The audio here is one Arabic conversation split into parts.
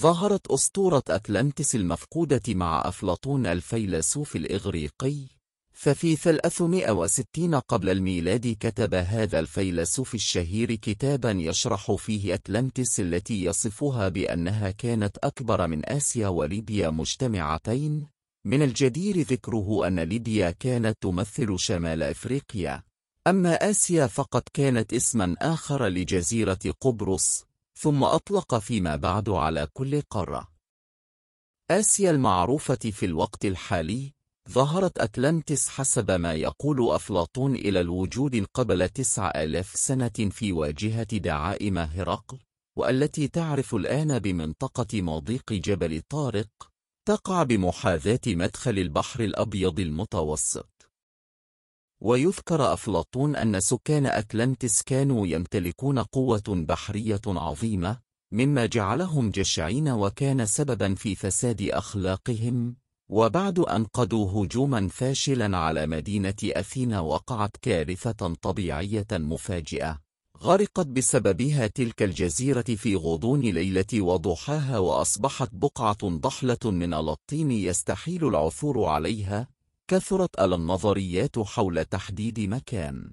ظهرت أسطورة أتلانتس المفقودة مع أفلاطون الفيلسوف الإغريقي. ففي 360 قبل الميلاد كتب هذا الفيلسوف الشهير كتابا يشرح فيه أتلانتس التي يصفها بأنها كانت أكبر من آسيا وليبيا مجتمعتين. من الجدير ذكره أن ليبيا كانت تمثل شمال أفريقيا. أما آسيا فقد كانت اسما آخر لجزيرة قبرص. ثم أطلق فيما بعد على كل قارة. آسيا المعروفة في الوقت الحالي ظهرت أتلانتس حسب ما يقول أفلاطون إلى الوجود قبل تسع آلاف سنة في واجهة دعائم هرقل والتي تعرف الآن بمنطقة مضيق جبل طارق تقع بمحاذاة مدخل البحر الأبيض المتوسط. ويذكر أفلاطون أن سكان أتلانتس كانوا يمتلكون قوة بحرية عظيمة مما جعلهم جشعين وكان سببا في فساد أخلاقهم وبعد أن قدوا هجوما فاشلا على مدينة أثينا وقعت كارثة طبيعية مفاجئة. غرقت بسببها تلك الجزيرة في غضون ليلة وضحاها وأصبحت بقعة ضحلة من الطين يستحيل العثور عليها كثرت النظريات حول تحديد مكان.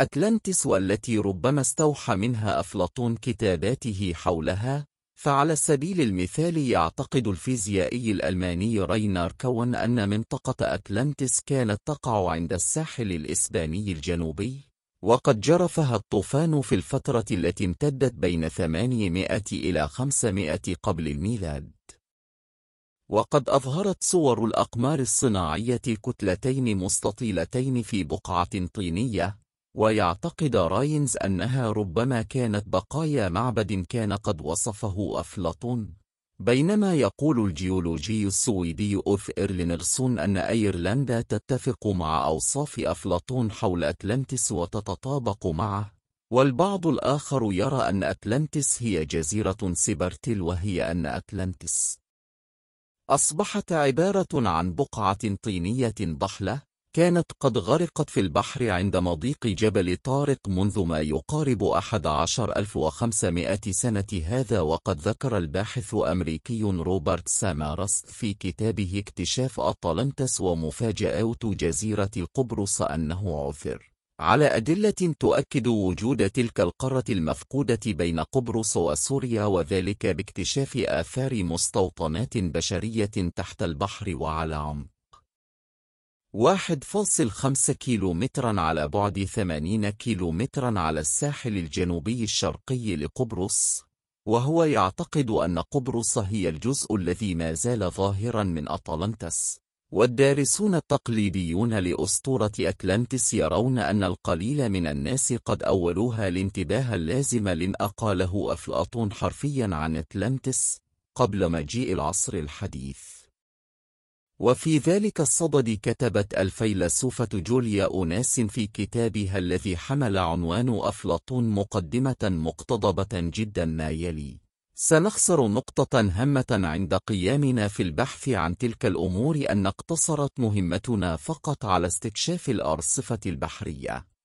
أتلانتس والتي ربما استوحى منها أفلاطون كتاباته حولها فعلى سبيل المثال يعتقد الفيزيائي الألماني رينار كون أن منطقة أتلانتس كانت تقع عند الساحل الإسباني الجنوبي وقد جرفها الطوفان في الفترة التي امتدت بين 800 إلى 500 قبل الميلاد. وقد أظهرت صور الأقمار الصناعية كتلتين مستطيلتين في بقعة طينية ويعتقد راينز أنها ربما كانت بقايا معبد كان قد وصفه أفلاطون. بينما يقول الجيولوجي السويدي أولف إيرلينجسون أن أيرلندا تتفق مع أوصاف أفلاطون حول أتلانتس وتتطابق معه والبعض الآخر يرى أن أتلانتس هي جزيرة سبارتل وهي أن أتلانتس. أصبحت عبارة عن بقعة طينية ضحلة كانت قد غرقت في البحر عند مضيق جبل طارق منذ ما يقارب أحد عشر ألف وخمسمائة سنة هذا وقد ذكر الباحث أمريكي روبرت سامارست في كتابه اكتشاف أطلنتس ومفاجآت جزيرة قبرص أنه عثر. على أدلة تؤكد وجود تلك القارة المفقودة بين قبرص وسوريا وذلك باكتشاف آثار مستوطنات بشرية تحت البحر وعلى عمق. 1.5 كيلومترا على بعد 80 كيلومترا على الساحل الجنوبي الشرقي لقبرص وهو يعتقد أن قبرص هي الجزء الذي ما زال ظاهرا من أطلنتس والدارسون التقليديون لأسطورة أتلانتس يرون أن القليل من الناس قد أولوها الانتباه اللازم لما قاله أفلاطون حرفيا عن أتلانتس قبل مجيء العصر الحديث. وفي ذلك الصدد كتبت الفيلسوفة جوليا أوناس في كتابها الذي حمل عنوان أفلاطون مقدمة مقتضبة جدا ما يلي. سنخسر نقطة هامة عند قيامنا في البحث عن تلك الأمور أن اقتصرت مهمتنا فقط على استكشاف الأرصفة البحرية.